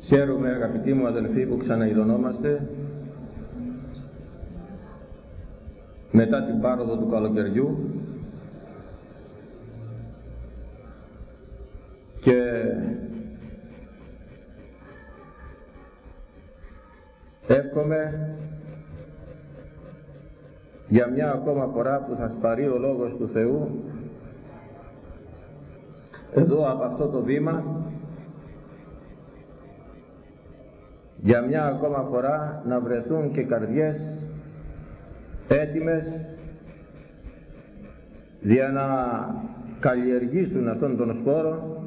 Χαίρομαι αγαπητοί μου αδελφοί που ξαναειδωνόμαστε. Μετά την πάροδο του καλοκαιριού. Και εύχομαι για μια ακόμα φορά που θα σπαρεί ο Λόγος του Θεού εδώ από αυτό το βήμα για μια ακόμα φορά να βρεθούν και καρδιές έτοιμες για να καλλιεργήσουν αυτόν τον σπόρο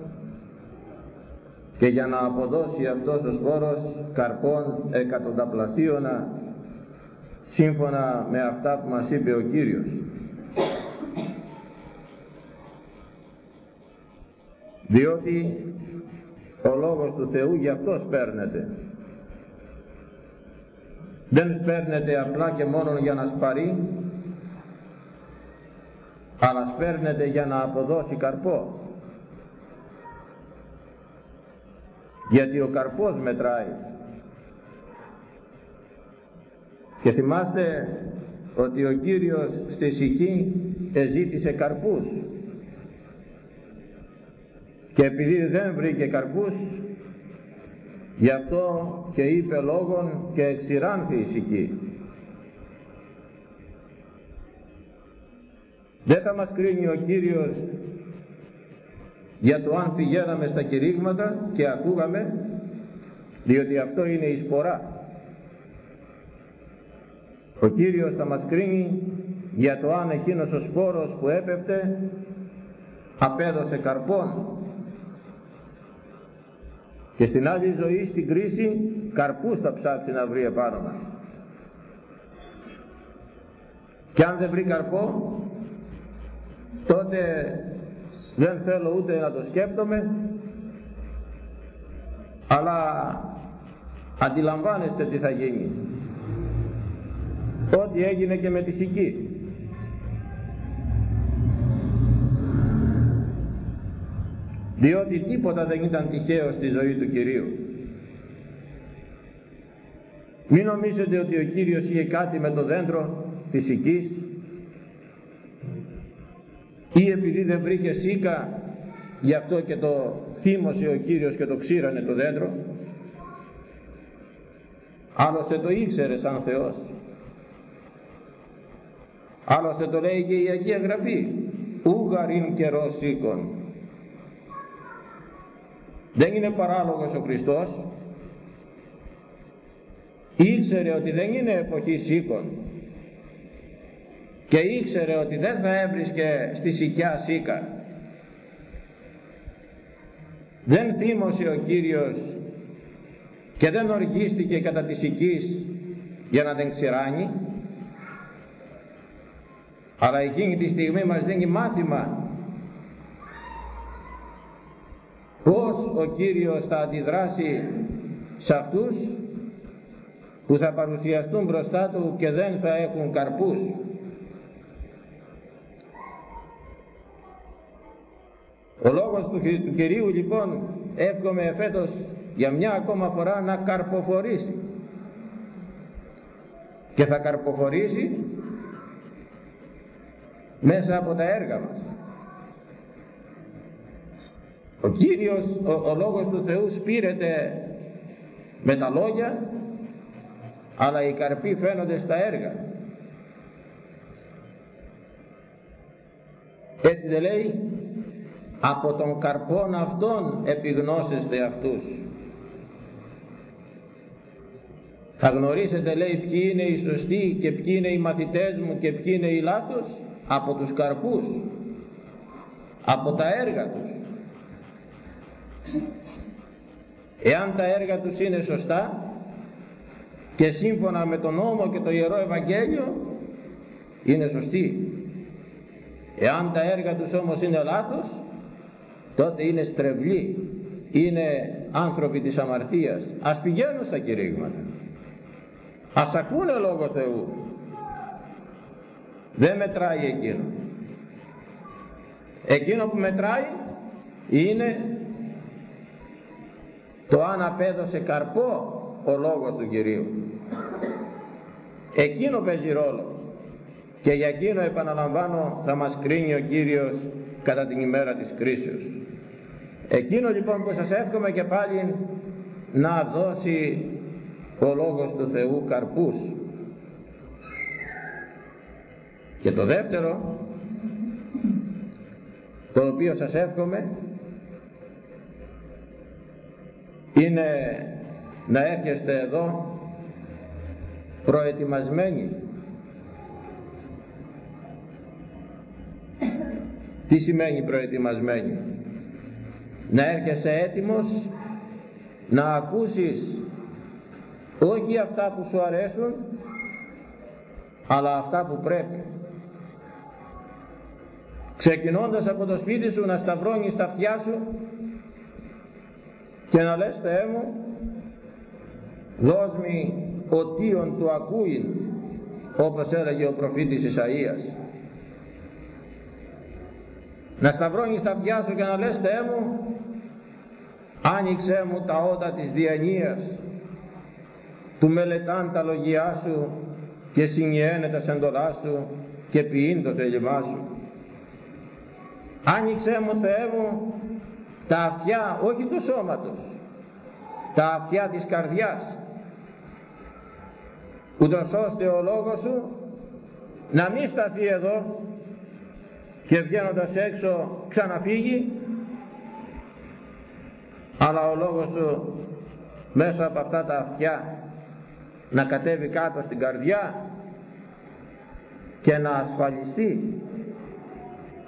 και για να αποδώσει αυτός ο σπόρος καρπών εκατονταπλασίωνα σύμφωνα με αυτά που μας είπε ο Κύριος. Διότι ο Λόγος του Θεού γι' αυτός σπέρνεται. Δεν σπέρνεται απλά και μόνο για να σπαρεί, αλλά σπέρνεται για να αποδώσει καρπό. Γιατί ο καρπός μετράει. Και θυμάστε ότι ο Κύριος στη Σική εζήτησε καρπούς και επειδή δεν βρήκε καρπούς γι' αυτό και είπε λόγον και εξηράνθη η Σική δεν θα μας κρίνει ο Κύριος για το αν πηγαίναμε στα κηρύγματα και ακούγαμε διότι αυτό είναι η σπορά. Ο Κύριος θα μας κρίνει για το αν εκείνος ο σπόρος που έπεφτε απέδωσε καρπόν και στην άλλη ζωή στην κρίση καρπούς θα ψάξει να βρει επάνω μας και αν δεν βρει καρπό τότε δεν θέλω ούτε να το σκέπτομαι αλλά αντιλαμβάνεστε τι θα γίνει ό,τι έγινε και με τη Σική. Διότι τίποτα δεν ήταν τυχαίο στη ζωή του Κυρίου. Μην νομίζετε ότι ο Κύριος είχε κάτι με το δέντρο της Σικής ή επειδή δεν βρήκε σίκα γι' αυτό και το θύμωσε ο Κύριος και το ξύρανε το δέντρο άλλωστε το ήξερε σαν Θεός Άλλωστε το λέει και η Αγία Γραφή. Ούγαριν καιρός σήκων. Δεν είναι παράλογος ο Χριστός. Ήξερε ότι δεν είναι εποχή σήκων. Και ήξερε ότι δεν θα έβρισκε στη σικιά σίκα. Δεν θύμωσε ο Κύριος και δεν οργίστηκε κατά της σικής για να δεν ξηράνει αλλά εκείνη τη στιγμή μας δίνει μάθημα πως ο Κύριος θα αντιδράσει σε αυτούς που θα παρουσιαστούν μπροστά του και δεν θα έχουν καρπούς ο λόγος του, του Κυρίου λοιπόν εύχομαι φέτος για μια ακόμα φορά να καρποφορήσει και θα καρποφορήσει μέσα από τα έργα μας. Ο Κύριος, ο, ο Λόγος του Θεού σπήρεται με τα λόγια, αλλά οι καρποί φαίνονται στα έργα. Έτσι δεν λέει, από τον καρπόν αυτών επιγνώσεστε αυτούς. Θα γνωρίσετε λέει ποιοι είναι οι σωστοί και ποιοι είναι οι μαθητές μου και ποιοι είναι οι λάθος από τους καρπούς από τα έργα τους εάν τα έργα τους είναι σωστά και σύμφωνα με τον νόμο και το Ιερό Ευαγγέλιο είναι σωστοί. Εάν τα έργα τους όμως είναι λάθος τότε είναι στρεβλοί είναι άνθρωποι της αμαρτίας. Ας πηγαίνουν στα κηρύγματα. Ας ακούνε Λόγο Θεού. Δεν μετράει εκείνο. Εκείνο που μετράει είναι το αν απέδωσε καρπό ο λόγος του Κυρίου. Εκείνο παίζει ρόλο και για εκείνο επαναλαμβάνω θα μας κρίνει ο Κύριος κατά την ημέρα της κρίσεως. Εκείνο λοιπόν που σας εύχομαι και πάλι να δώσει ο Λόγος του Θεού καρπούς. Και το δεύτερο το οποίο σας εύχομαι είναι να έρχεστε εδώ προετοιμασμένοι. Τι σημαίνει προετοιμασμένοι; Να έρχεσαι έτοιμος να ακούσεις όχι αυτά που σου αρέσουν αλλά αυτά που πρέπει. Ξεκινώντας από το σπίτι σου να σταυρώνεις τα αυτιά σου και να λες Θεέ μου δώσ' μη οτίον του ακούειν όπως έλεγε ο προφήτης Ισαΐας. Να σταυρώνεις τα αυτιά σου και να λες Θεέ μου άνοιξέ μου τα ότα της διανοίας του μελετάν τα λογιά σου και συνιένε τα σεντολά σου και ποιήν το θέλημά σου. Άνοιξέ μου Θεέ μου τα αυτιά όχι του σώματος τα αυτιά της καρδιάς. Ούτως ώστε ο λόγος σου να μην σταθεί εδώ και βγαίνοντας έξω ξαναφύγει αλλά ο λόγος σου μέσα από αυτά τα αυτιά να κατέβει κάτω στην καρδιά και να ασφαλιστεί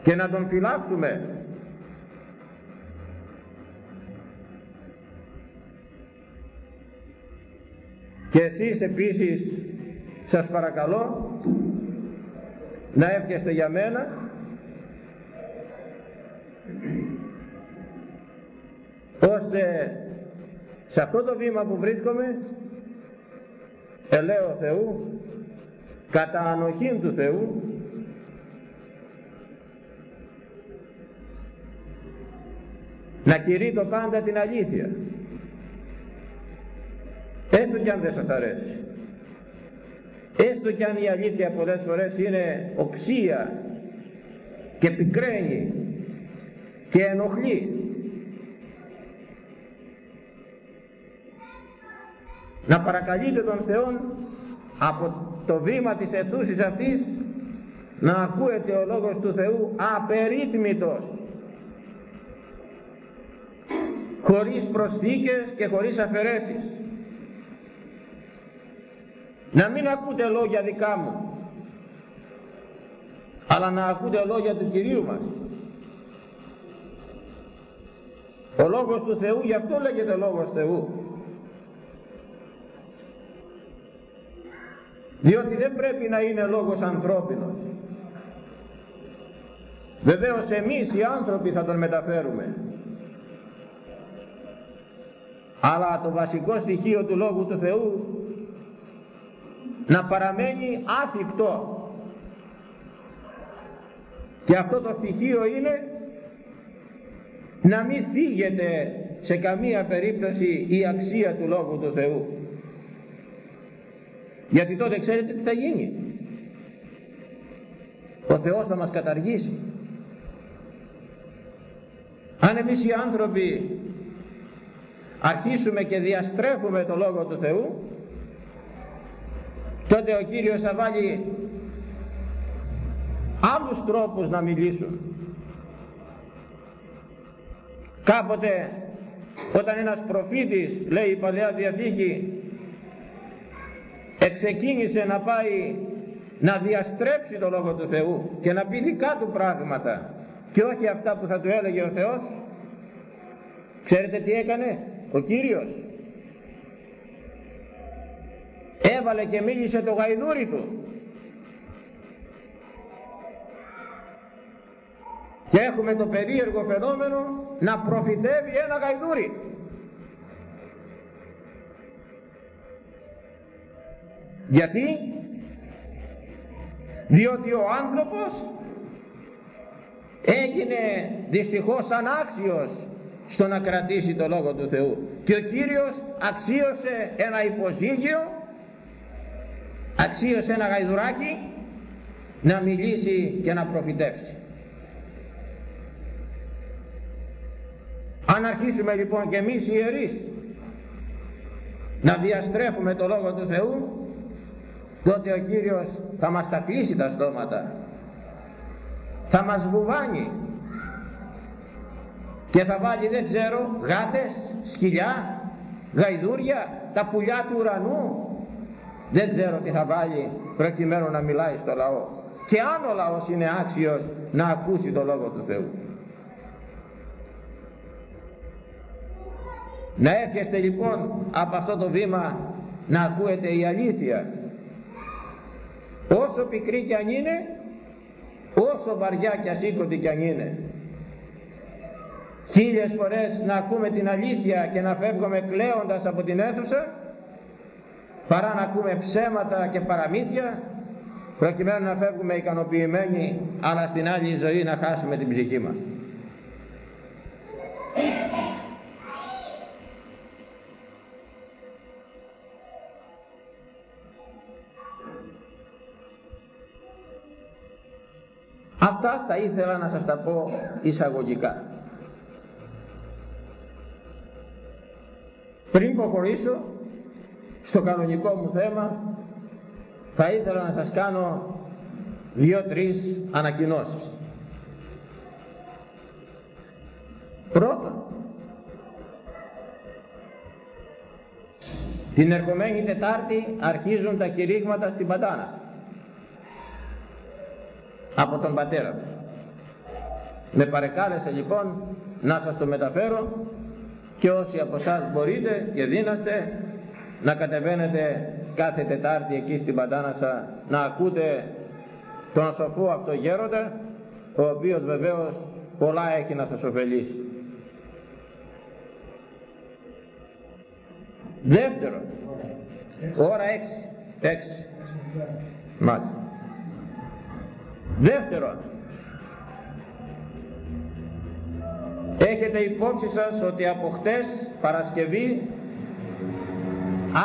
και να τον φυλάξουμε και εσείς επίσης σας παρακαλώ να εύχεστε για μένα. Ώστε σε αυτό το βήμα που βρίσκομαι ελέω Θεού κατά ανοχήν του Θεού να κηρύττω πάντα την αλήθεια έστω κι αν δεν σας αρέσει. Έστω κι αν η αλήθεια πολλές φορές είναι οξία και πικραίνει και ενοχλεί. Να παρακαλείτε τον Θεό από το βήμα της αιθούσης αυτής να ακούετε ο Λόγος του Θεού απερίτμητος. Χωρίς προσθήκες και χωρίς αφαιρέσεις να μην ακούτε λόγια δικά μου αλλά να ακούτε λόγια του Κυρίου μας. Ο Λόγος του Θεού γι' αυτό λέγεται Λόγος Θεού. Διότι δεν πρέπει να είναι λόγος ανθρώπινος. Βεβαίως εμείς οι άνθρωποι θα τον μεταφέρουμε. Αλλά το βασικό στοιχείο του Λόγου του Θεού να παραμένει άθικτο. Και αυτό το στοιχείο είναι να μην θίγεται σε καμία περίπτωση η αξία του Λόγου του Θεού. Γιατί τότε ξέρετε τι θα γίνει. Ο Θεός θα μας καταργήσει. Αν εμείς οι άνθρωποι αρχίσουμε και διαστρέφουμε το Λόγο του Θεού τότε ο Κύριος θα βάλει άλλους τρόπους να μιλήσουν. Κάποτε όταν ένας προφήτης λέει η Παλαιά Διαθήκη εξεκίνησε να πάει να διαστρέψει το Λόγο του Θεού και να πει δικά του πράγματα και όχι αυτά που θα του έλεγε ο Θεός ξέρετε τι έκανε ο Κύριος; Έβαλε και μίλησε το γαϊδούρι του και έχουμε το περίεργο φαινόμενο να προφητεύει ένα γαϊδούρι γιατί; Διότι ο άνθρωπος έγινε δυστυχώς ανάξιος στο να κρατήσει το Λόγο του Θεού. Και ο Κύριος αξίωσε ένα υποζύγιο, αξίωσε ένα γαϊδουράκι να μιλήσει και να προφητεύσει. Αν αρχίσουμε λοιπόν και εμείς οι ιερείς να διαστρέφουμε το Λόγο του Θεού τότε ο Κύριος θα μας τα κλείσει τα στόματα θα μας βουβάνει και θα βάλει δεν ξέρω γάτες, σκυλιά, γαϊδούρια, τα πουλιά του ουρανού δεν ξέρω τι θα βάλει προκειμένου να μιλάει στο λαό. Και αν ο λαός είναι άξιος να ακούσει το Λόγο του Θεού. Να έρχεστε λοιπόν από αυτό το βήμα να ακούετε η αλήθεια. Όσο πικρή κι αν είναι όσο βαριά και ασήκωτη κι αν είναι. Χίλιες φορές να ακούμε την αλήθεια και να φεύγουμε κλαίοντας από την αίθουσα παρά να ακούμε ψέματα και παραμύθια προκειμένου να φεύγουμε ικανοποιημένοι αλλά στην άλλη ζωή να χάσουμε την ψυχή μας Αυτά τα ήθελα να σας τα πω εισαγωγικά. Πριν προχωρήσω στο κανονικό μου θέμα, θα ήθελα να σας κάνω δύο-τρεις ανακοινώσεις. Πρώτον, την ερχομένη Τετάρτη αρχίζουν τα κηρύγματα στην Πατάνας από τον πατέρα του. Με παρεκάλεσε λοιπόν να σας το μεταφέρω και όσοι από εσάς μπορείτε και δίναστε να κατεβαίνετε κάθε Τετάρτη εκεί στην Παντάνασα να ακούτε τον σοφό αυτό γέροντα ο οποίος βεβαίως πολλά έχει να σας ωφελήσει. Δεύτερον, ώρα 6, 6, μάλιστα. Δεύτερον, έχετε υπόψη σας ότι από χτες Παρασκευή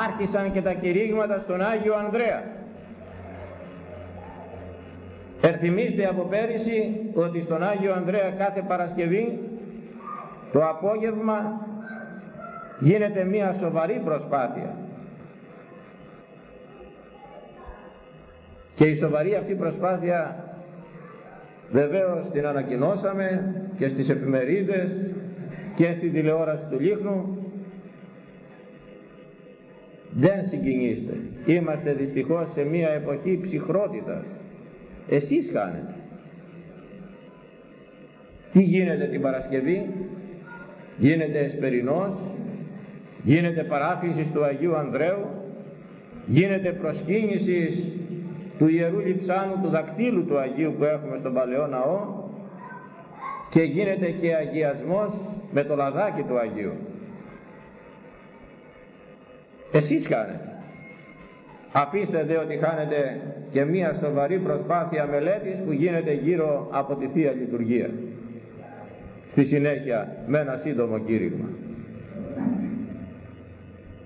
άρχισαν και τα κηρύγματα στον Άγιο Ανδρέα. Ερθυμίστε από πέρυσι ότι στον Άγιο Ανδρέα κάθε Παρασκευή το απόγευμα γίνεται μια σοβαρή προσπάθεια. Και η σοβαρή αυτή προσπάθεια Βεβαίως την ανακοινώσαμε και στις εφημερίδες και στη τηλεόραση του Λίχνου. Δεν συγκινήστε. Είμαστε δυστυχώς σε μια εποχή ψυχρότητας. Εσείς κάνετε. Τι γίνεται την Παρασκευή; Γίνεται εσπερινός. Γίνεται παράφυνση του Αγίου Ανδρέου. Γίνεται προσκύνησης του Ιερού Λιψάνου του δακτύλου του Αγίου που έχουμε στον Παλαιό Ναό και γίνεται και αγιασμός με το λαδάκι του Αγίου. Εσείς κάνετε. Αφήστε δε ότι χάνετε και μία σοβαρή προσπάθεια μελέτης που γίνεται γύρω από τη Θεία Λειτουργία. Στη συνέχεια με ένα σύντομο κήρυγμα.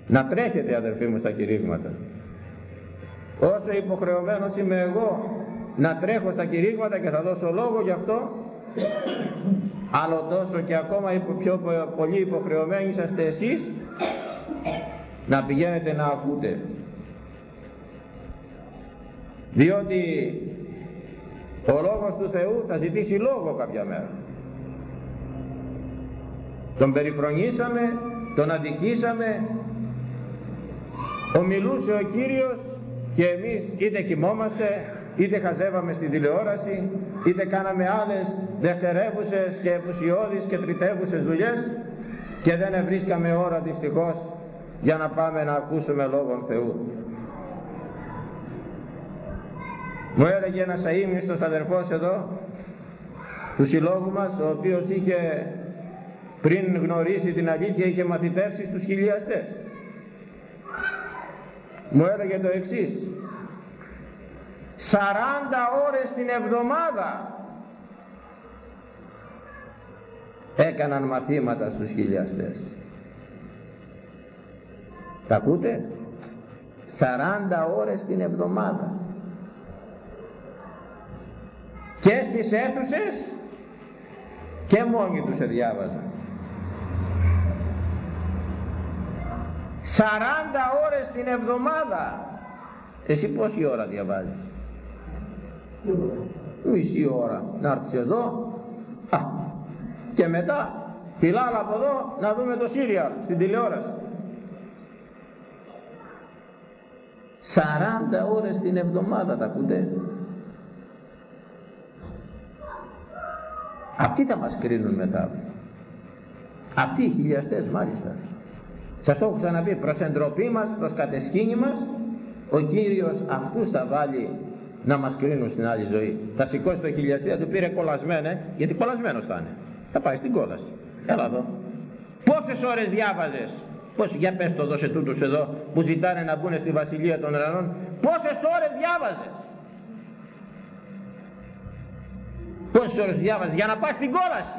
Να τρέχετε αδερφοί μου στα κηρύγματα όσο υποχρεωμένος είμαι εγώ να τρέχω στα κηρύγματα και θα δώσω λόγο γι' αυτό άλλο τόσο και ακόμα πιο πολύ υποχρεωμένοι είσαστε εσείς να πηγαίνετε να ακούτε. Διότι ο λόγος του Θεού θα ζητήσει λόγο κάποια μέρα. Τον περιφρονήσαμε τον αδικήσαμε ομιλούσε ο Κύριος και εμείς είτε κοιμόμαστε είτε χαζεύαμε στην τηλεόραση είτε κάναμε άλλες δευτερεύουσες και επουσιώδεις και τριτεύουσες δουλειές και δεν βρίσκαμε ώρα δυστυχώς για να πάμε να ακούσουμε Λόγον Θεού. Μου έλεγε ένας αείμνηστος αδερφός εδώ του συλλόγου μας ο οποίος είχε πριν γνωρίσει την αλήθεια είχε μαθητεύσει στους χιλιαστές μου έλεγε το εξής 40 ώρες την εβδομάδα έκαναν μαθήματα στους χιλιαστές. Τα ακούτε; 40 ώρες την εβδομάδα. Και στις αίθουσες και μόνοι τους σε διάβαζαν. 40 ώρες την εβδομάδα. Εσύ πόση ώρα διαβάζεις; Μισή ώρα να έρθεις εδώ. Α, και μετά φυλάλα από εδώ να δούμε το Σύριαλ στην τηλεόραση. 40 ώρες την εβδομάδα τα ακούτε. Αυτοί θα μας κρίνουν μετά. Αυτοί οι χιλιαστές μάλιστα. Σας το έχω ξαναπεί, προς εντροπή μας, προς κατεσχήνη μας, ο Κύριος αυτούς θα βάλει να μας κρίνουν στην άλλη ζωή. Θα σηκώσει το χιλιαστή, θα του πήρε κολλασμένε, γιατί κολλασμένος θα είναι. Θα πάει στην κόλαση. Έλα εδώ. Πόσες ώρες διάβαζες; Πώς, για πες το δώσε τούτους εδώ που ζητάνε να μπουν στη βασιλεία των ουρανών. Πόσες ώρες διάβαζες; Πόσες ώρες διάβαζες; Για να πάει στην κόλαση.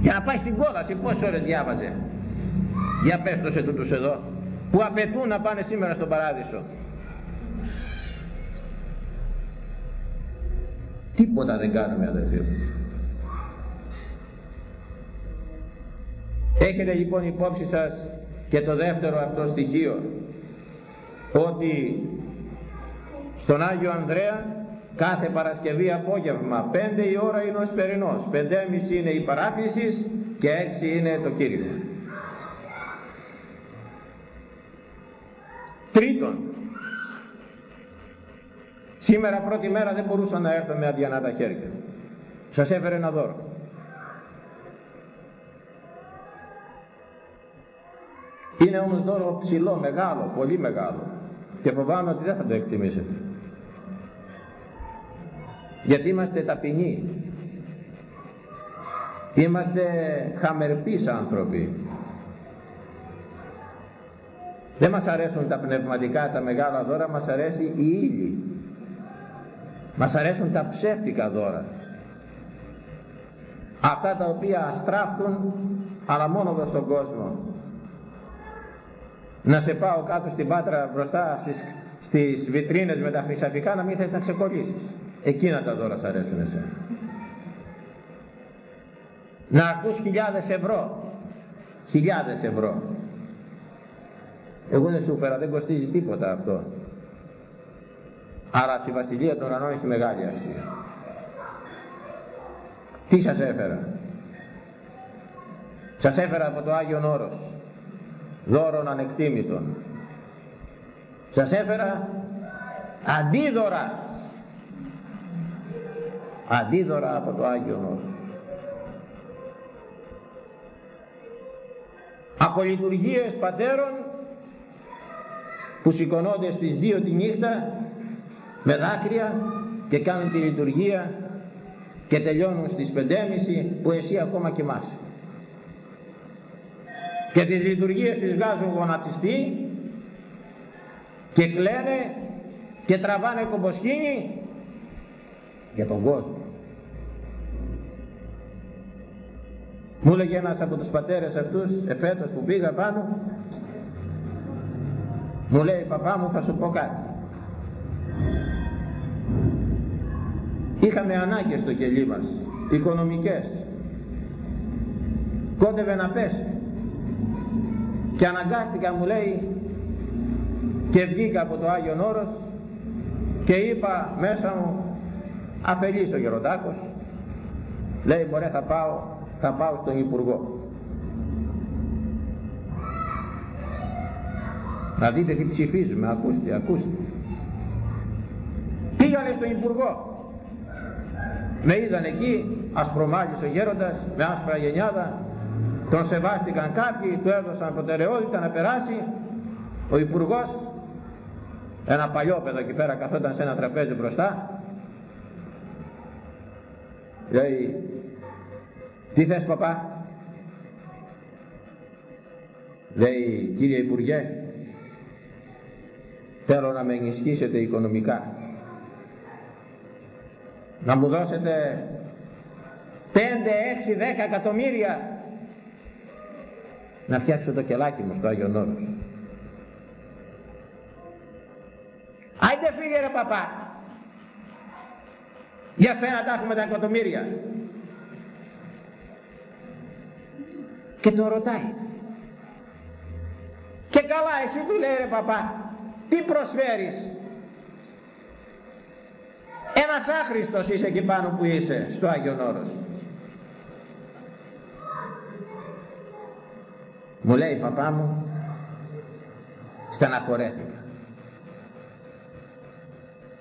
Για να πάει στην κόλαση πόσες ώρες διάβαζε; Για πες το σε τούτους εδώ που απαιτούν να πάνε σήμερα στον παράδεισο. Τίποτα δεν κάνουμε αδερφοί μου. Έχετε λοιπόν υπόψη σας και το δεύτερο αυτό στοιχείο ότι στον Άγιο Ανδρέα κάθε Παρασκευή απόγευμα 5 η ώρα είναι ο Εσπερινός 5.30 είναι η παράκλησης και 6 είναι το Κύριμα Τρίτον, σήμερα πρώτη μέρα δεν μπορούσα να έρθω με αδιανά τα χέρια. Σας έφερε ένα δώρο. Είναι όμως δώρο ψηλό, μεγάλο, πολύ μεγάλο και φοβάμαι ότι δεν θα το εκτιμήσετε. Γιατί είμαστε ταπεινοί. Είμαστε χαμερπείς άνθρωποι. Δεν μας αρέσουν τα πνευματικά, τα μεγάλα δώρα, μας αρέσει η ύλη. Μας αρέσουν τα ψεύτικα δώρα. Αυτά τα οποία αστράφτουν, αλλά μόνο εδώ στον κόσμο. Να σε πάω κάτω στην Πάτρα μπροστά στις, στις βιτρίνες με τα χρυσαφικά να μην θες να ξεκολλήσεις. Εκείνα τα δώρα σ' αρέσουν εσένα. Να ακούς χιλιάδες ευρώ. Χιλιάδες ευρώ. Εγώ δεν σου έφερα, δεν κοστίζει τίποτα αυτό. Άρα στη Βασιλεία των Ουρανών έχει μεγάλη αξία. Τι σας έφερα; Σας έφερα από το Άγιον Όρος, δώρων ανεκτήμητων. Σας έφερα αντίδωρα, αντίδωρα από το Άγιον Όρος. Από λειτουργίες πατέρων που σηκωνόνται στις 2 τη νύχτα με δάκρυα και κάνουν τη λειτουργία και τελειώνουν στις 5.30 που εσύ ακόμα κοιμάσαι. Και τις λειτουργίες τις βγάζουν γονατιστή και κλαίνε και τραβάνε κομποσχήνι για τον κόσμο. Μου έλεγε ένας από τους πατέρες αυτούς εφέτος που πήγα πάνω μου λέει παπά μου θα σου πω κάτι. Είχαμε ανάγκες στο κελί μας, οικονομικές. Κόντευε να πέσει. Και αναγκάστηκα μου λέει και βγήκα από το Άγιον Όρος και είπα μέσα μου αφελής ο Γεροντάκος λέει μωρέ θα πάω θα πάω στον Υπουργό Να δείτε τι ψηφίζουμε, ακούστε, ακούστε. Πήγανε στον Υπουργό. Με είδαν εκεί, ασπρομάλης ο γέροντας, με άσπρα γενιάδα. Τον σεβάστηκαν κάποιοι, του έδωσαν προτεραιότητα να περάσει. Ο Υπουργός, ένα παλιό παιδό εκεί πέρα καθόταν σε ένα τραπέζι μπροστά. Λέει, τι θες παπά; Λέει, κύριε Υπουργέ, θέλω να με ενισχύσετε οικονομικά να μου δώσετε 5, 6, 10 εκατομμύρια να φτιάξω το κελάκι μου στο Άγιον Όρος. Άιντε φύγε ρε παπά. Για σένα τα έχουμε τα εκατομμύρια. Και τον ρωτάει. Και καλά εσύ του λέει ρε παπά. Τι προσφέρεις; Ένας άχρηστος είσαι εκεί πάνω που είσαι στο Άγιον Όρος. Μου λέει παπά μου, στεναχωρέθηκα.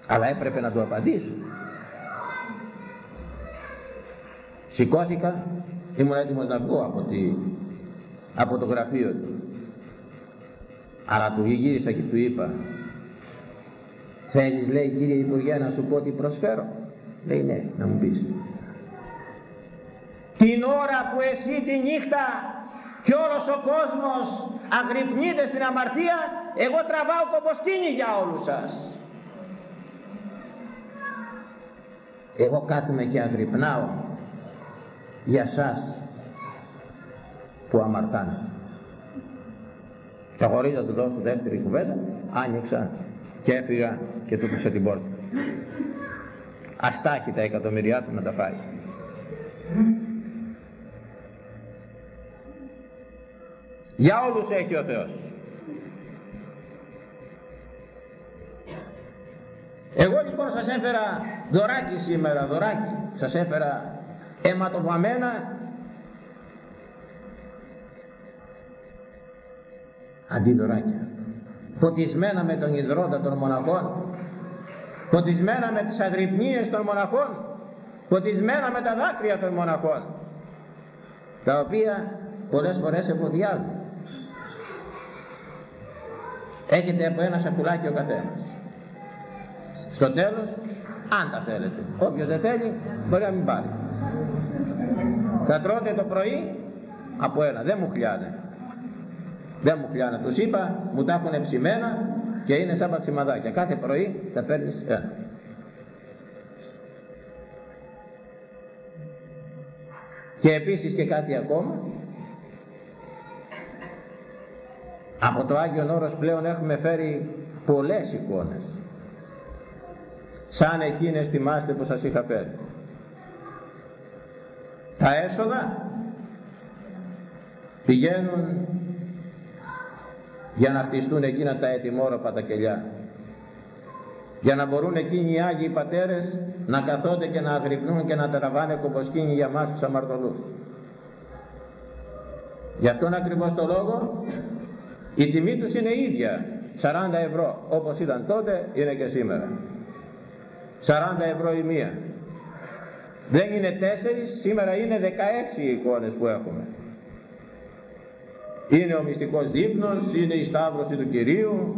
Αλλά έπρεπε να του απαντήσω. Σηκώθηκα, ήμουν έτοιμος να βγω από, τη, από το γραφείο του. Αλλά του γύρισα και του είπα, θέλεις λέει κύριε Υπουργέ να σου πω τι προσφέρω; Λέει ναι, να μου πεις. Την ώρα που εσύ τη νύχτα και όλος ο κόσμος αγρυπνείται στην αμαρτία, εγώ τραβάω κομποσκίνη για όλους σας. Εγώ κάθομαι και αγρυπνάω για σας που αμαρτάνετε. Και χωρίς να του δώσω δεύτερη κουβέντα, άνοιξα και έφυγα και του πήσα την πόρτα. Αστάχει τα εκατομμυριά του να τα φάει. Για όλους έχει ο Θεός. Εγώ λοιπόν σας έφερα δωράκι σήμερα, δωράκι. Σας έφερα αιματοβαμμένα αντιδωράκια. Ποτισμένα με τον υδρότα των μοναχών, ποτισμένα με τις αγρυπνίες των μοναχών, ποτισμένα με τα δάκρυα των μοναχών, τα οποία πολλές φορές εμποδιάζουν. Έχετε από ένα σακουλάκι ο καθένας. Στο τέλος, αν τα θέλετε. Όποιος δεν θέλει, μπορεί να μην πάρει. Θα τρώτε το πρωί από ένα. Δεν μου χλιάνε. Δεν μου χλιάνε. Τους είπα, μου τα έχουν ψημένα και είναι σαν παξιμαδάκια. Κάθε πρωί θα παίρνεις ένα. Και επίσης και κάτι ακόμα, Από το Άγιο Όρος πλέον έχουμε φέρει πολλές εικόνες. Σαν εκείνες θυμάστε που σας είχα φέρει. Τα έσοδα πηγαίνουν για να χτιστούν εκείνα τα ετοιμόρροπα τα κελιά. Για να μπορούν εκείνοι οι Άγιοι Πατέρες να καθόνται και να αγρυπνούν και να τραβάνε κομποσκίνη για μας τους αμαρτωλούς. Γι' αυτόν ακριβώς το λόγο η τιμή τους είναι ίδια, 40 ευρώ, όπως ήταν τότε είναι και σήμερα. 40 ευρώ η μία. Δεν είναι τέσσερις, σήμερα είναι 16 οι εικόνες που έχουμε. Είναι ο μυστικός δείπνος, είναι η Σταύρωση του Κυρίου,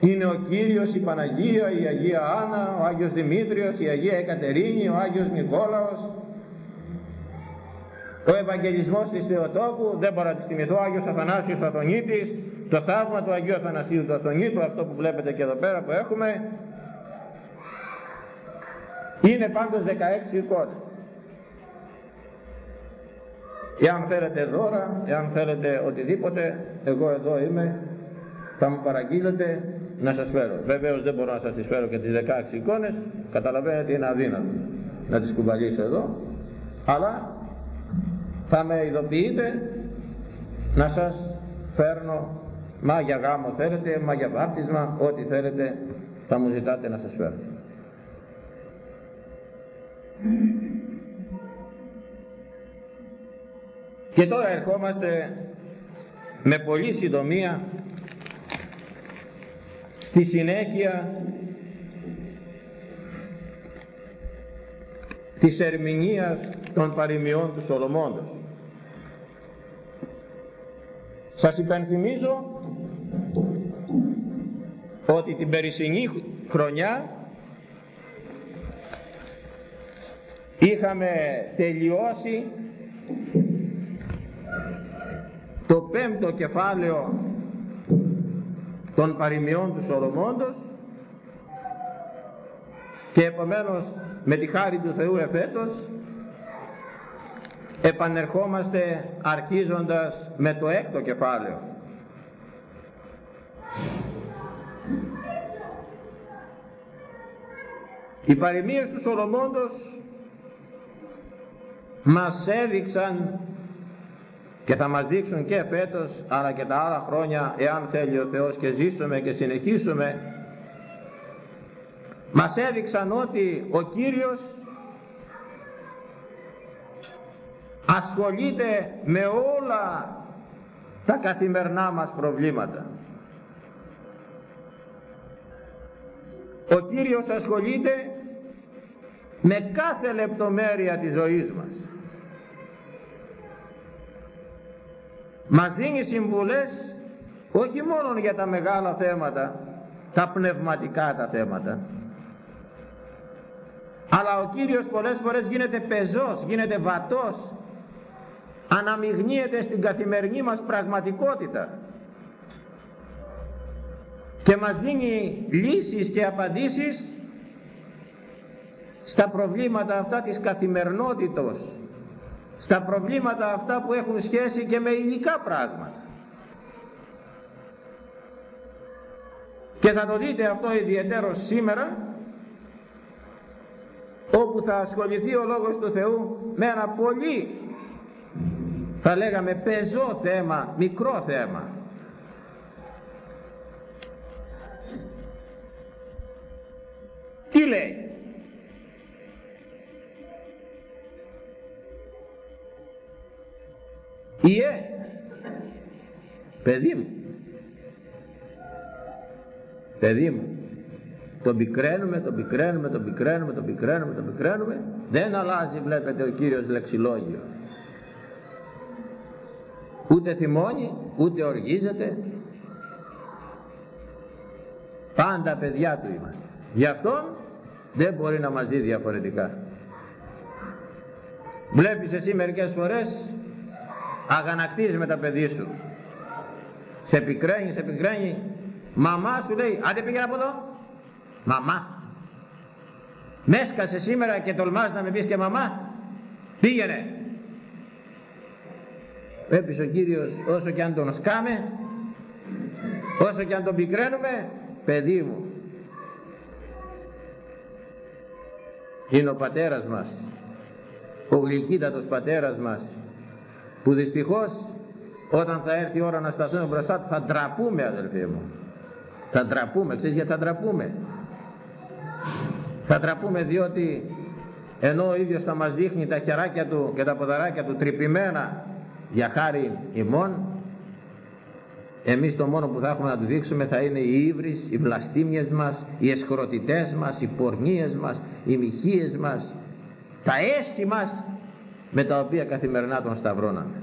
είναι ο Κύριος, η Παναγία, η Αγία Άννα, ο Άγιος Δημήτριος, η Αγία Εκατερίνη, ο Άγιος Νικόλαος, ο Ευαγγελισμός της Θεοτόκου, δεν μπορώ να της θυμηθώ, ο Άγιος Αθανάσιος Αθωνίτης, το θαύμα του Αγίου Αθανασίου του Αθωνίτου, αυτό που βλέπετε και εδώ πέρα που έχουμε, είναι πάντως 16 εικόνες. Εάν θέλετε δώρα, εάν θέλετε οτιδήποτε, εγώ εδώ είμαι, θα μου παραγγείλετε να σας φέρω. Βεβαίως δεν μπορώ να σας τις φέρω και τις 16 εικόνες, καταλαβαίνετε είναι αδύνατο να τις κουμπαλίσω εδώ, αλλά θα με ειδοποιείτε να σας φέρνω μα για γάμο θέλετε, μα για βάπτισμα, ό,τι θέλετε θα μου ζητάτε να σας φέρω. Και τώρα ερχόμαστε με πολύ συντομία στη συνέχεια της ερμηνείας των παροιμιών του Σολομώντος. Σας υπενθυμίζω ότι την περσινή χρονιά είχαμε τελειώσει το πέμπτο κεφάλαιο των παροιμιών του Σολομώντος και επομένως με τη χάρη του Θεού εφέτος επανερχόμαστε αρχίζοντας με το έκτο κεφάλαιο. Οι παροιμίες του Σολομώντος μας έδειξαν και θα μας δείξουν και φέτος αλλά και τα άλλα χρόνια εάν θέλει ο Θεός και ζήσουμε και συνεχίσουμε μας έδειξαν ότι ο Κύριος ασχολείται με όλα τα καθημερινά μας προβλήματα. Ο Κύριος ασχολείται με κάθε λεπτομέρεια της ζωής μας. Μας δίνει συμβουλές όχι μόνο για τα μεγάλα θέματα, τα πνευματικά τα θέματα, αλλά ο Κύριος πολλές φορές γίνεται πεζός, γίνεται βατός, αναμειγνύεται στην καθημερινή μας πραγματικότητα. Και μας δίνει λύσεις και απαντήσεις στα προβλήματα αυτά της καθημερινότητος στα προβλήματα αυτά που έχουν σχέση και με υλικά πράγματα. Και θα το δείτε αυτό ιδιαίτερος σήμερα όπου θα ασχοληθεί ο Λόγος του Θεού με ένα πολύ θα λέγαμε πεζό θέμα, μικρό θέμα. Τι λέει; Ιε, παιδί μου, παιδί μου, τον πικραίνουμε, τον πικραίνουμε, τον πικραίνουμε, τον πικραίνουμε, τον πικραίνουμε, δεν αλλάζει βλέπετε ο Κύριος λεξιλόγιος. Ούτε θυμώνει, ούτε οργίζεται, πάντα παιδιά του είμαστε. Γι' αυτό δεν μπορεί να μας δει διαφορετικά. Βλέπεις εσύ μερικές φορές αγανακτείς με τα παιδί σου. Σε πικραίνει, σε πικραίνει. Μαμά σου λέει άντε πήγαινε από εδώ μαμά. Με έσκασε σήμερα και τολμάς να με πεις και μαμά. Πήγαινε Βλέπεις ο Κύριος όσο και αν τον σκάμε όσο και αν τον πικραίνουμε παιδί μου είναι ο πατέρας μας ο γλυκύτατος πατέρας μας που δυστυχώς όταν θα έρθει η ώρα να σταθούμε μπροστά του θα ντραπούμε αδελφοί μου. Θα ντραπούμε, ξέρεις γιατί θα ντραπούμε; Θα ντραπούμε διότι ενώ ο ίδιος θα μας δείχνει τα χεράκια του και τα ποδαράκια του τρυπημένα για χάρη ημών εμείς το μόνο που θα έχουμε να του δείξουμε θα είναι οι ύβρις, οι βλαστήμιες μας, οι εσχροτητές μας, οι πορνίες μας, οι μοιχείες μας, τα έσχη μας με τα οποία καθημερινά τον σταυρώναμε.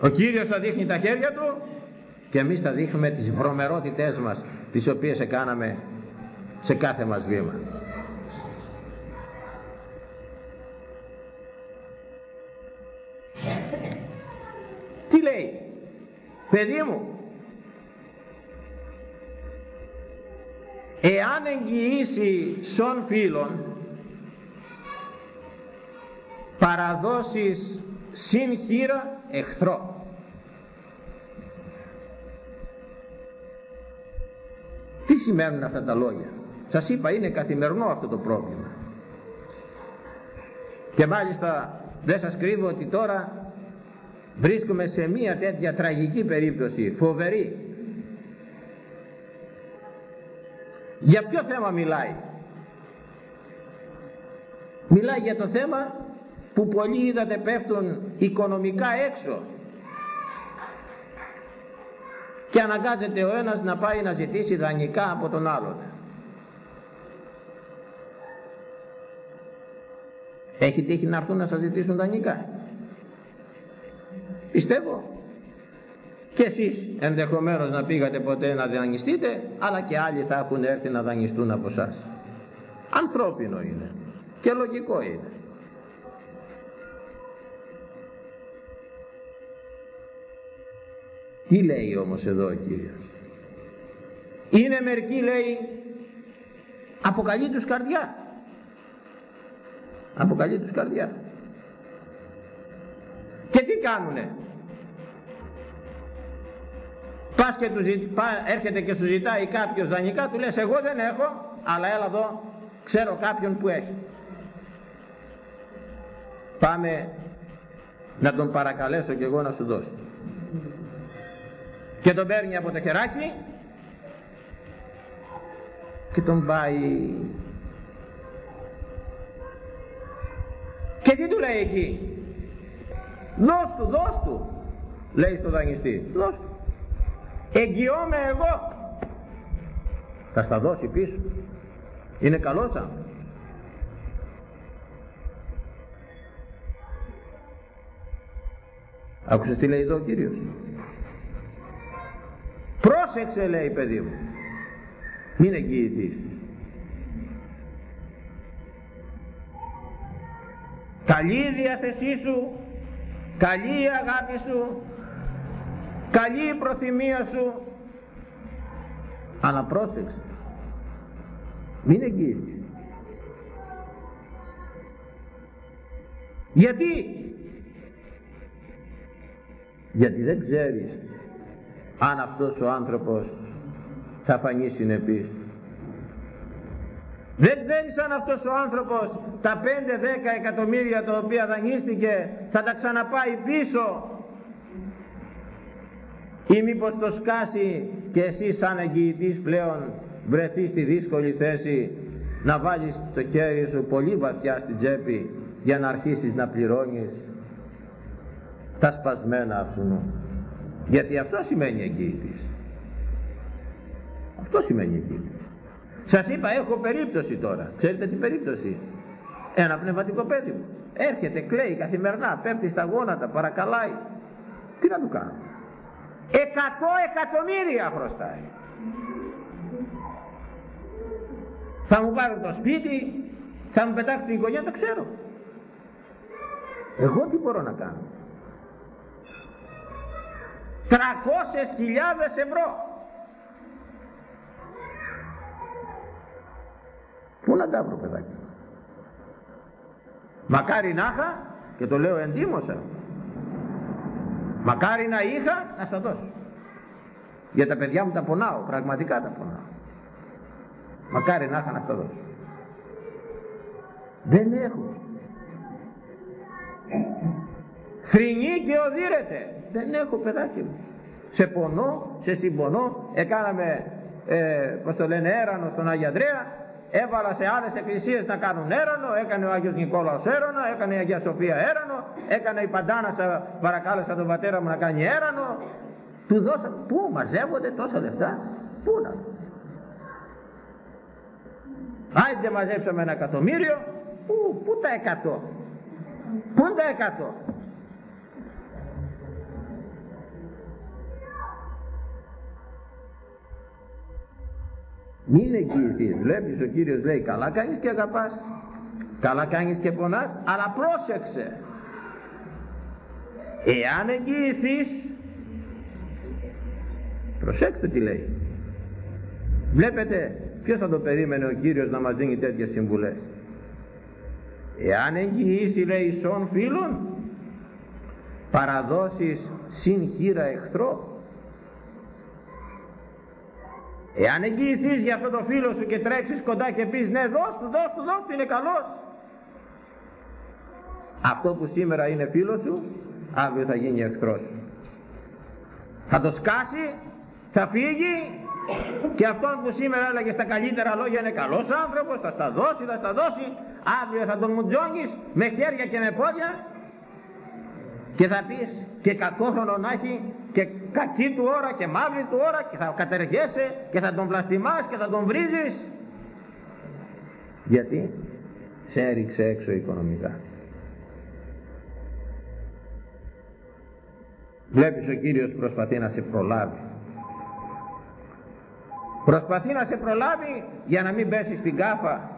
Ο Κύριος θα δείχνει τα χέρια Του και εμείς θα δείχνουμε τις βρωμερότητές μας τις οποίες έκαναμε σε κάθε μας βήμα. Τι λέει, παιδί μου, εάν εγγυήσει σων φίλων παραδώσεις συν χείρα εχθρό. Τι σημαίνουν αυτά τα λόγια; Σας είπα είναι καθημερινό αυτό το πρόβλημα. Και μάλιστα δεν σας κρύβω ότι τώρα βρίσκομαι σε μία τέτοια τραγική περίπτωση, φοβερή. Για ποιο θέμα μιλάει; Μιλάει για το θέμα που πολλοί είδατε πέφτουν οικονομικά έξω και αναγκάζεται ο ένας να πάει να ζητήσει δανεικά από τον άλλον. Έχει τύχει να έρθουν να σας ζητήσουν δανεικά. Πιστεύω. Και εσείς ενδεχομένως να πήγατε ποτέ να δανειστείτε, αλλά και άλλοι θα έχουν έρθει να δανειστούν από εσά. Ανθρώπινο είναι και λογικό είναι. Τι λέει όμως εδώ ο Κύριος; Είναι μερικοί λέει αποκαλεί τους καρδιά. από καλή τους καρδιά και τι κάνουνε; Πας και τους ζη... έρχεται και σου ζητάει κάποιος δανεικά του λες εγώ δεν έχω αλλά έλα εδώ ξέρω κάποιον που έχει πάμε να τον παρακαλέσω και εγώ να σου δώσω. Και τον παίρνει από το χεράκι και τον πάει. Και τι του λέει εκεί; Δώσ' του, δώσ' του λέει στο δανειστή. Δώσ' του. Εγγυώμαι εγώ. Θα στα δώσει πίσω. Είναι καλός άνθρωπος άκουσες τι λέει εδώ ο Κύριος; Πρόσεξε λέει παιδί μου. Μην εγγυηθείς. Καλή η διάθεσή σου καλή η αγάπη σου. Καλή η προθυμία σου. Αλλά πρόσεξε. Μην εγγυηθείς. Γιατί; Γιατί δεν ξέρεις αν αυτός ο άνθρωπος θα φανεί συνεπής. Δεν ξέρεις αν αυτός ο άνθρωπος τα 5-10 εκατομμύρια τα οποία δανείστηκε θα τα ξαναπάει πίσω. Ή μήπως το σκάσει και εσύ σαν εγγυητής πλέον βρεθείς στη δύσκολη θέση να βάλεις το χέρι σου πολύ βαθιά στην τσέπη για να αρχίσεις να πληρώνεις τα σπασμένα αυτού γιατί αυτό σημαίνει εγγύητης αυτό σημαίνει εγγύητης σας είπα έχω περίπτωση τώρα. Ξέρετε τι περίπτωση; Ένα πνευματικό παιδί μου. Έρχεται κλαίει καθημερινά πέφτει στα γόνατα παρακαλάει. Τι να του κάνω; Εκατό εκατομμύρια χρωστάει. Θα μου πάρουν το σπίτι θα μου πετάξει την οικογένεια το ξέρω. Εγώ τι μπορώ να κάνω; 300.000 ευρώ Πού να τα βρω παιδάκι Μακάρι να είχα και το λέω εντύμωσα. Μακάρι να είχα να στα δώσω. Για τα παιδιά μου τα πονάω Πραγματικά τα πονάω. Μακάρι να είχα να στα δώσω. Δεν έχω. Θρηνεί και οδύρεται. Δεν έχω παιδάκι μου. Σε πονώ, σε συμπονώ. Έκαναμε ε, πως το λένε έρανο στον Άγιο Ανδρέα έβαλα σε άλλες εκκλησίες να κάνουν έρανο έκανε ο Άγιος Νικόλαος έρανο έκανε η Αγία Σοφία έρανο έκανε η Παντάνα παρακάλεσα τον πατέρα μου να κάνει έρανο του δώσα, πού μαζεύονται τόσα λεφτά; Πού να Άιντε μαζέψαμε ένα εκατομμύριο. Πού, πού τα εκατό; Πού τα εκατό; Μην εγγυηθείς. Βλέπεις ο Κύριος λέει καλά κάνεις και αγαπάς. Καλά κάνεις και πονάς. Αλλά πρόσεξε. Εάν εγγυηθείς προσέξτε τι λέει. Βλέπετε ποιος θα το περίμενε ο Κύριος να μας δίνει τέτοιες συμβουλές. Εάν εγγυήσει λέει σών φίλων παραδώσεις συν χείρα εχθρό Εάν εγγυηθείς για αυτό το φίλο σου και τρέξεις κοντά και πεις ναι δώσ' του, δώσ' του, δώσ' του, είναι καλός. Αυτό που σήμερα είναι φίλος σου, αύριο θα γίνει εχθρός σου. Θα το σκάσει, θα φύγει και αυτόν που σήμερα έλεγε στα καλύτερα λόγια είναι καλός άνθρωπος, θα στα δώσει, θα στα δώσει, αύριο θα τον μουτζώνεις με χέρια και με πόδια και θα πεις και κακόχρονο να έχει και κακή του ώρα και μαύρη του ώρα και θα κατεργέσαι και θα τον βλαστημάς και θα τον βρίζεις γιατί; Σε έριξε έξω οικονομικά. Βλέπεις ο Κύριος προσπαθεί να σε προλάβει. Προσπαθεί να σε προλάβει για να μην πέσεις στην κάφα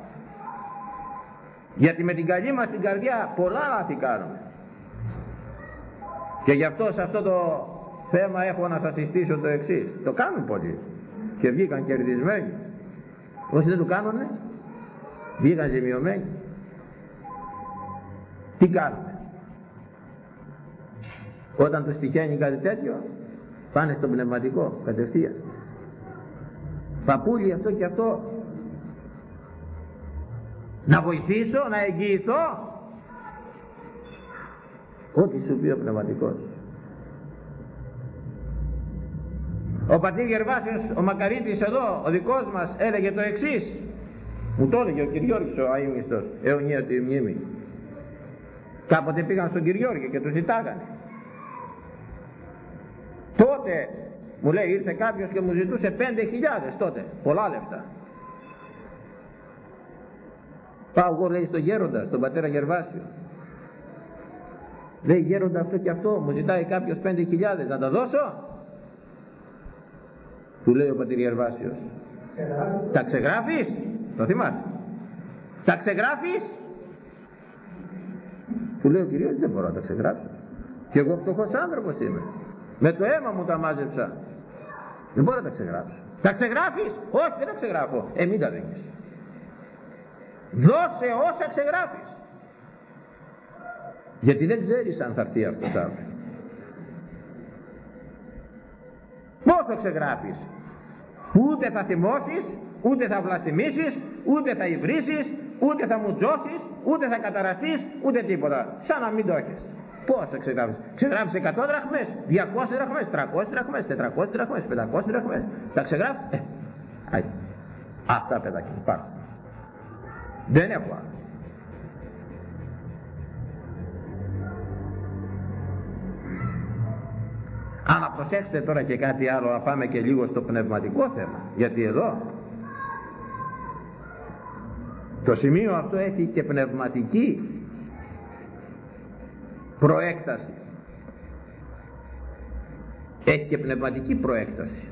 γιατί με την καλή μας την καρδιά πολλά λάθη κάνουμε και γι' αυτό σε αυτό το θέμα έχω να σας συστήσω το εξής. Το κάνουν πολλοί και βγήκαν κερδισμένοι. Όσοι δεν το κάνουνε, βγήκαν ζημιωμένοι. Τι κάνουμε; Όταν τους τυχαίνει κάτι τέτοιο, πάνε στο πνευματικό κατευθείαν. Παπούλι αυτό και αυτό. Να βοηθήσω, να εγγυηθώ. Ό,τι σου πει ο πνευματικός. Ο πατήρ Γερβάσιος, ο Μακαρίτης εδώ, ο δικός μας, έλεγε το εξής. Μου το έλεγε ο Κυριώργης ο αείμνηστος, αιωνία του μνήμη. Κάποτε πήγαν στον Κυριώργη και του ζητάγανε. Τότε, μου λέει, ήρθε κάποιος και μου ζητούσε πέντε χιλιάδες τότε, πολλά λεφτά. Πάω εγώ λέει στον γέροντα, στον πατέρα Γερβάσιο. Λέει γέροντα αυτό και αυτό, μου ζητάει κάποιος πέντε χιλιάδες, να τα δώσω. Του λέει ο πατήρ Γερβάσιος. Τα ξεγράφεις, το θυμάσαι. Τα ξεγράφεις; Του λέει ο κυρίως δεν μπορώ να τα ξεγράψω. Και εγώ φτωχός άνθρωπος είμαι. Με το αίμα μου τα μάζεψα. Δεν μπορώ να τα ξεγράψω. Τα ξεγράφεις; Όχι δεν τα ξεγράφω. Ε μην τα δίνεις. Δώσε όσα ξεγράφεις. Γιατί δεν ξέρεις αν θα έρθει αυτός αύριο. Πόσο ξεγράφεις. Ούτε θα θυμώσεις, ούτε θα βλαστημίσεις, ούτε θα υβρίσεις, ούτε θα μουτζώσεις, ούτε θα καταραστείς, ούτε τίποτα. Σαν να μην το έχεις. Πόσα ξεγράφεις. Ξεγράφεις 100 δραχμές, 200 δραχμές, 300 δραχμές, 400 δραχμές, 500 δραχμές. Τα ξεγράφεις. Ε, Αυτά παιδάκι υπάρχουν. Δεν έχω άλλο. Αλλά προσέξτε τώρα και κάτι άλλο, να πάμε και λίγο στο πνευματικό θέμα. Γιατί εδώ το σημείο αυτό έχει και πνευματική προέκταση. Έχει και πνευματική προέκταση.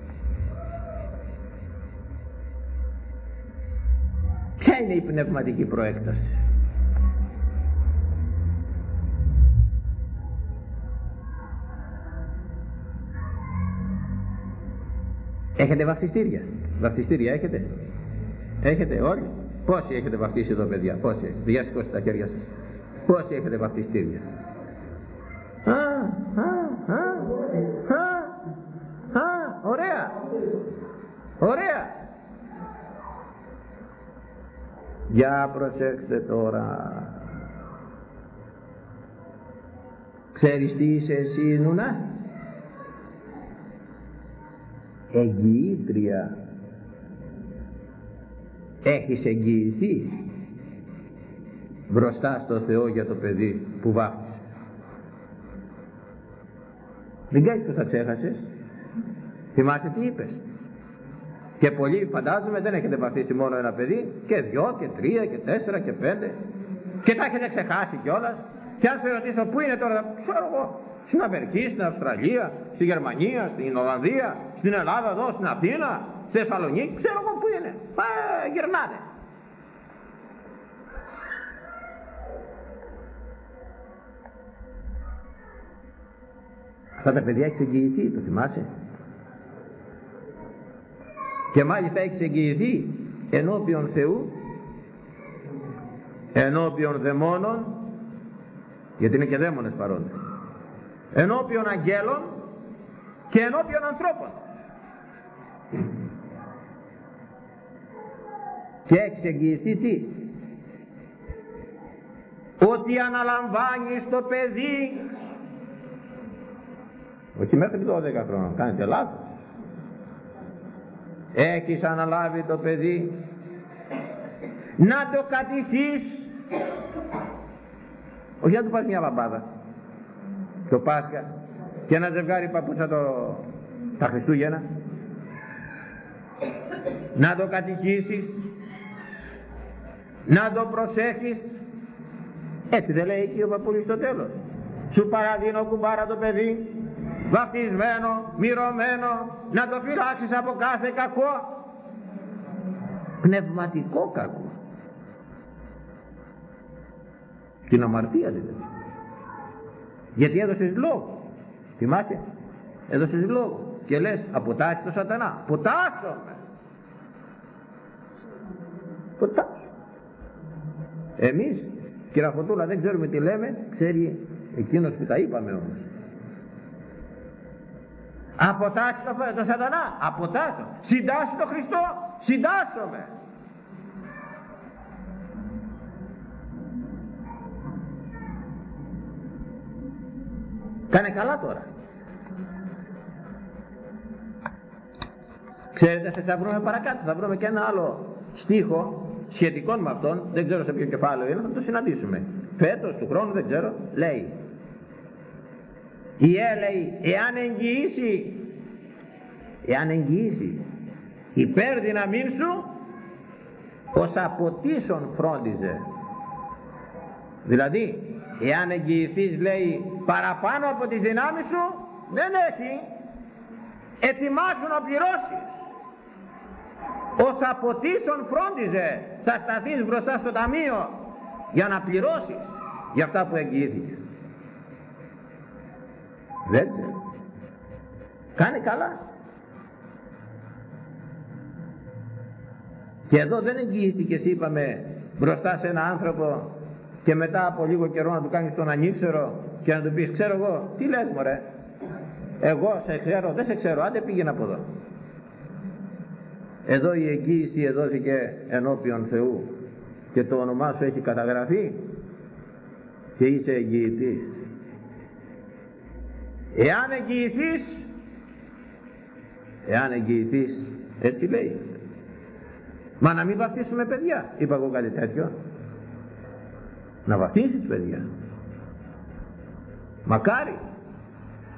Ποια είναι η πνευματική προέκταση; Έχετε βαφτιστήρια; Βαφτιστήρια έχετε; Έχετε όλοι. Πόσοι έχετε βαφτίσει εδώ παιδιά; Πόσοι έχετε; Για σηκώστε τα χέρια σας. Πόσοι έχετε βαφτιστήρια; Α, α, α, α, α, ωραία. Ωραία. Για προσέξτε τώρα. Ξέρεις τι είσαι εσύ Νουνά; Εγγυήτρια έχεις εγγυηθεί μπροστά στο Θεό για το παιδί που βάφτισε. Δεν κάνεις πως θα ξέχασες. Θυμάσαι τι είπες. Και πολλοί φαντάζομαι δεν έχετε βαφτίσει μόνο ένα παιδί και δυο και τρία και τέσσερα και πέντε. Και τα έχετε ξεχάσει κιόλας. Και αν σε ρωτήσω πού είναι τώρα ξέρω εγώ στην Αμερική, στην Αυστραλία, στη Γερμανία, στην Ολλανδία, στην Ελλάδα εδώ, στην Αθήνα, στη Θεσσαλονίκη, ξέρω εγώ πού είναι. Πα, γυρνάνε. Αυτά τα παιδιά έχει εγγυηθεί, το θυμάσαι; Και μάλιστα έχει εγγυηθεί ενώπιον Θεού, ενώπιον δαιμόνων, γιατί είναι και δαίμονες παρόντες ενώπιον αγγέλων και ενώπιον ανθρώπων. Και έχει εγγυηθεί τι. Ότι αναλαμβάνει το παιδί όχι μέχρι 12 χρόνια, κάνετε λάθος. Έχεις αναλάβει το παιδί να το κατηχείς όχι να του πας μια βαμπάδα το Πάσχα. Και ένα ζευγάρι παπούτσα το, τα Χριστούγεννα να το κατοικήσεις. Να το προσέχεις. Έτσι δεν λέει εκεί ο παππούλης στο τέλος. Σου παραδίνω κουμπάρα το παιδί. Βαφτισμένο, μυρωμένο. Να το φυλάξεις από κάθε κακό. Πνευματικό κακό. Την αμαρτία δηλαδή γιατί έδωσες λόγο θυμάσαι; Έδωσες λόγο και λες αποτάσσει το σατανά ποτάσομαι ποτάσω εμείς Κύριε Φωτούλα δεν ξέρουμε τι λέμε, ξέρει εκείνος που τα είπαμε όμως. Αποτάσσει το, το σατανά, αποτάσσω. Συντάσσει το Χριστό, συντάσσομαι. Κάνε καλά τώρα. Ξέρετε, θα βρούμε παρακάτω, θα βρούμε και ένα άλλο στίχο σχετικό με αυτόν, δεν ξέρω σε ποιο κεφάλαιο είναι, θα το συναντήσουμε. Φέτος, του χρόνου, δεν ξέρω, λέει. Η Ε λέει, εάν εγγυήσει, εάν εγγυήσει υπέρ δυναμήν σου, ως αποτίσον φρόντιζε. Δηλαδή, εάν εγγυηθείς λέει παραπάνω από τις δυνάμεις σου, δεν έχει, ετοιμάσου να πληρώσεις ως αποτίσον φρόντιζε θα σταθείς μπροστά στο ταμείο για να πληρώσεις για αυτά που εγγυήθηκες. Δεν κάνει καλά. Και εδώ δεν εγγυήθηκες είπαμε μπροστά σε ένα άνθρωπο και μετά από λίγο καιρό να του κάνεις τον ανήξερο και να του πεις ξέρω εγώ τι λες μωρέ εγώ σε ξέρω δεν σε ξέρω άντε πήγαινε από εδώ εδώ η εγγύηση εδόθηκε ενώπιον Θεού και το όνομά σου έχει καταγραφεί και είσαι εγγυητής. Εάν εγγυηθείς εάν εγγυηθείς έτσι λέει. Μα να μην βαφτίσουμε παιδιά είπα εγώ κάτι τέτοιο. Να βαφτίσεις παιδιά μακάρι.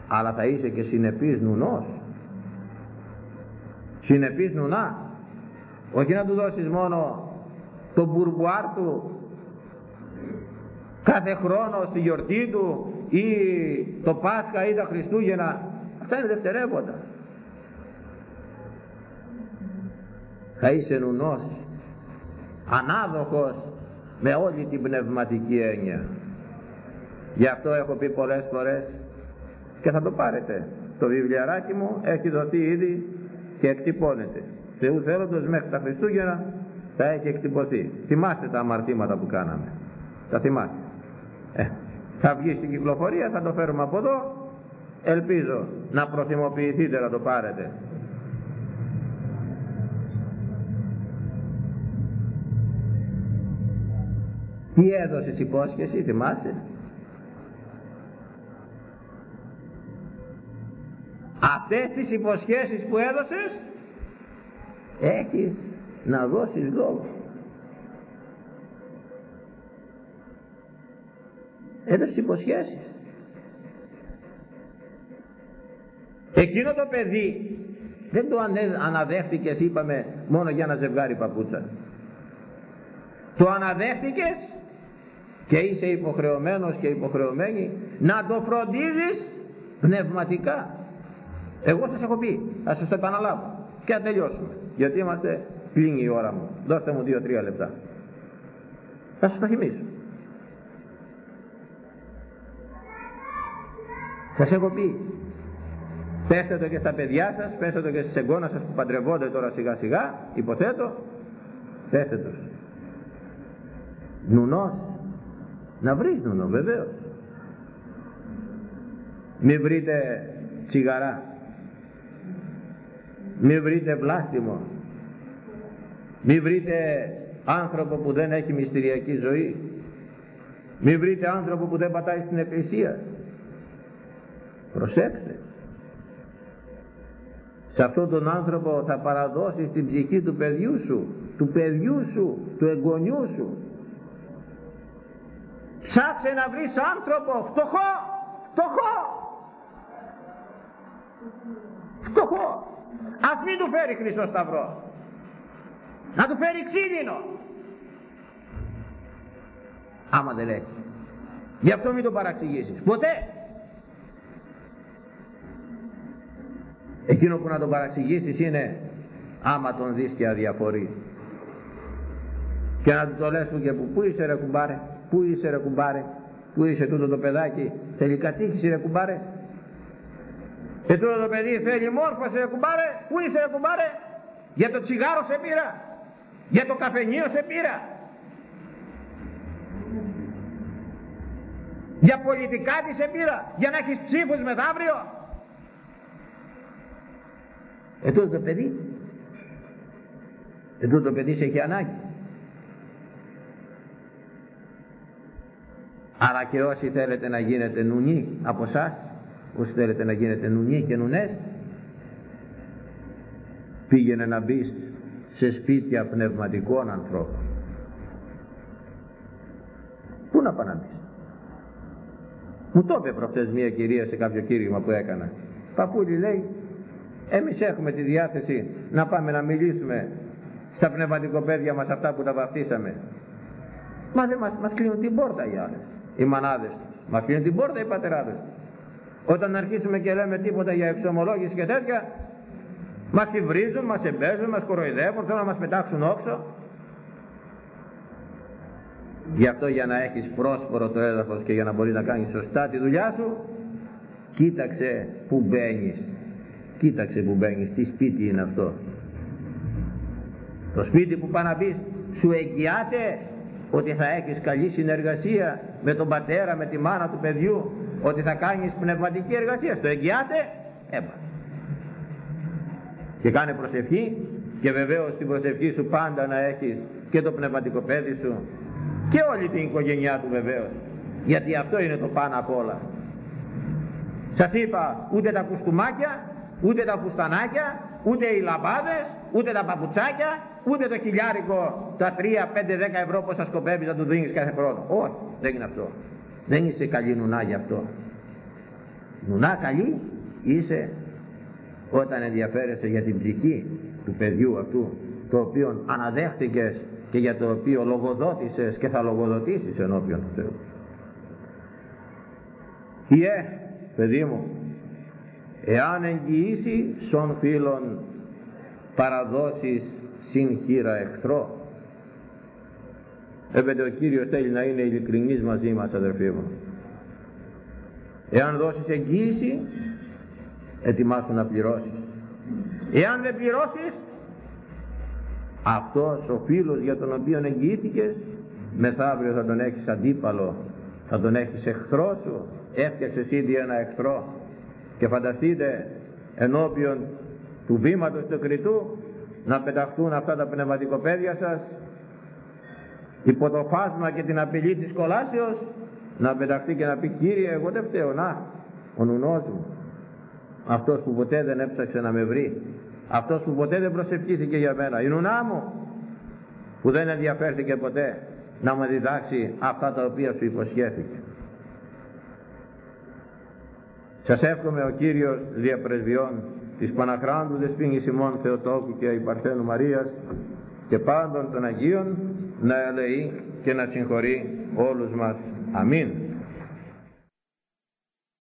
Αλλά θα είσαι και συνεπής νουνός. Συνεπής νουνά. Όχι να του δώσεις μόνο το μπουρμπουάρ του κάθε χρόνο στη γιορτή του ή το Πάσχα ή τα Χριστούγεννα. Αυτά είναι δευτερεύοντα. Θα είσαι νουνός ανάδοχος με όλη την πνευματική έννοια γι' αυτό έχω πει πολλές φορές και θα το πάρετε το βιβλιαράκι μου έχει δοθεί ήδη και εκτυπώνεται. Θεού θέλοντος μέχρι τα Χριστούγεννα θα έχει εκτυπωθεί. Θυμάστε τα αμαρτήματα που κάναμε. Τα θυμάστε. Ε, θα βγει στην κυκλοφορία, θα το φέρουμε από εδώ. Ελπίζω να προθυμοποιηθείτε να το πάρετε. Τι έδωσες υπόσχεση, θυμάσαι; Αυτές τις υποσχέσεις που έδωσες έχεις να δώσεις λόγο. Έδωσες υποσχέσεις. Εκείνο το παιδί δεν το αναδέχτηκες είπαμε μόνο για να ζευγάρι παπούτσα το αναδέχτηκες και είσαι υποχρεωμένος και υποχρεωμένη να το φροντίζεις πνευματικά εγώ σας έχω πει, θα σας το επαναλάβω και να τελειώσουμε. Γιατί είμαστε, κλείνει η ώρα μου. Δώστε μου δύο-τρία λεπτά. Θα σας το θυμίσω. Σας έχω πει, πέστε το και στα παιδιά σας, πέστε το και στις εγγόνες σας που παντρευόνται τώρα σιγά σιγά, υποθέτω, πέστε τους. Νουνός, να βρεις νουνό βεβαίως. Μην βρείτε τσιγαρά μη βρείτε βλάστημο. Μη βρείτε άνθρωπο που δεν έχει μυστηριακή ζωή. Μη βρείτε άνθρωπο που δεν πατάει στην εκκλησία. Προσέξτε. Σε αυτόν τον άνθρωπο θα παραδώσεις την ψυχή του παιδιού σου του παιδιού σου, του εγγονιού σου. Ψάξε να βρεις άνθρωπο. Φτωχό. Φτωχό. Φτωχό Ας μην του φέρει Χρυσό Σταυρό. Να του φέρει ξύλινο. Άμα δεν έχει. Γι' αυτό μην το παραξηγήσεις. Ποτέ. Εκείνο που να τον παραξηγήσεις είναι άμα τον δεις και αδιαφορεί. Και να του το λες που και που, πού είσαι ρε κουμπάρε, πού είσαι ρε κουμπάρε, πού είσαι τούτο το παιδάκι, τελικά τύχησε ρε κουμπάρε, και τώρα το παιδί θέλει μόρφωσε ρε κουμπάρε, πού είσαι ρε κουμπάρε, για το τσιγάρο σε πήρα, για το καφενείο σε πήρα. Για πολιτικά της επίρα, για να έχεις ψήφους μεθαύριο. Εδώ το παιδί, εδώ το παιδί σε έχει ανάγκη. Άρα και όσοι θέλετε να γίνετε νουνοί από εσάς, όσοι θέλετε να γίνετε νουνοί και νουνές, πήγαινε να μπεις σε σπίτια πνευματικών ανθρώπων. Πού να πάνε να μπεις; Μου το είπε προχτές μια κυρία σε κάποιο κήρυγμα που έκανα. Παππούλη λέει, εμείς έχουμε τη διάθεση να πάμε να μιλήσουμε στα πνευματικοπαίδια μας αυτά που τα βαφτίσαμε. Μα δεν μας, μας κλείνουν την πόρτα οι άλλες, οι μανάδες. Μας κλείνουν την πόρτα οι πατεράδες. Όταν αρχίσουμε και λέμε τίποτα για εξομολόγηση και τέτοια, μας υβρίζουν, μας εμπέζουν, μας κοροϊδεύουν, θέλουν να μας πετάξουν όξο. Γι' αυτό για να έχεις πρόσφορο το έδαφος και για να μπορείς να κάνεις σωστά τη δουλειά σου, κοίταξε που μπαίνεις. Κοίταξε που μπαίνεις, τι σπίτι είναι αυτό; Το σπίτι που πάει να μπεις σου εγγυάται ότι θα έχεις καλή συνεργασία με τον πατέρα, με τη μάνα του παιδιού, ότι θα κάνεις πνευματική εργασία. Το εγγυάται, έπα. Και κάνε προσευχή και βεβαίως στην προσευχή σου πάντα να έχεις και το πνευματικό παιδί σου και όλη την οικογένειά του βεβαίως. Γιατί αυτό είναι το πάνω απ' όλα. Σας είπα ούτε τα κουστούμάκια, ούτε τα φουστανάκια, ούτε οι λαμπάδες, ούτε τα παπουτσάκια, ούτε το χιλιάρικο, τα 3, 5, 10 ευρώ που σας σκοπεύει να του δίνεις κάθε χρόνο. Όχι, δεν είναι αυτό. Δεν είσαι καλή νουνά γι' αυτό. Νουνά καλή είσαι όταν ενδιαφέρεσαι για την ψυχή του παιδιού αυτού, το οποίο αναδέχτηκες και για το οποίο λογοδότησες και θα λογοδοτήσεις ενώπιον του Θεού. Ιε, παιδί μου, εάν εγγυήσει σων φίλων παραδώσεις συν χείρα εχθρό, έπεται ο Κύριος θέλει να είναι ειλικρινής μαζί μας αδερφοί μου. Εάν δώσεις εγγύηση, ετοιμάσου να πληρώσεις. Εάν δεν πληρώσεις, αυτός ο φίλος για τον οποίο εγγυήθηκες μεθαύριο θα τον έχεις αντίπαλο θα τον έχεις εχθρό σου έφτιαξες ήδη ένα εχθρό και φανταστείτε ενώπιον του βήματος του κριτού να πεταχτούν αυτά τα πνευματικοπαίδια σας υπό το φάσμα και την απειλή της κολάσεως να πεταχτεί και να πει Κύριε εγώ δεν φταίω να ο νουνός μου αυτός που ποτέ δεν έψαξε να με βρει αυτός που ποτέ δεν προσευχήθηκε για μένα η νουνά μου που δεν ενδιαφέρθηκε ποτέ να μου διδάξει αυτά τα οποία σου υποσχέθηκε. Σας εύχομαι ο Κύριος διαπρεσβειών της Παναχράντου Δεσποίνης ημών Θεοτόκου και η Παρθένου Μαρίας και πάντων των Αγίων να ελεεί και να συγχωρεί όλους μας. Αμήν.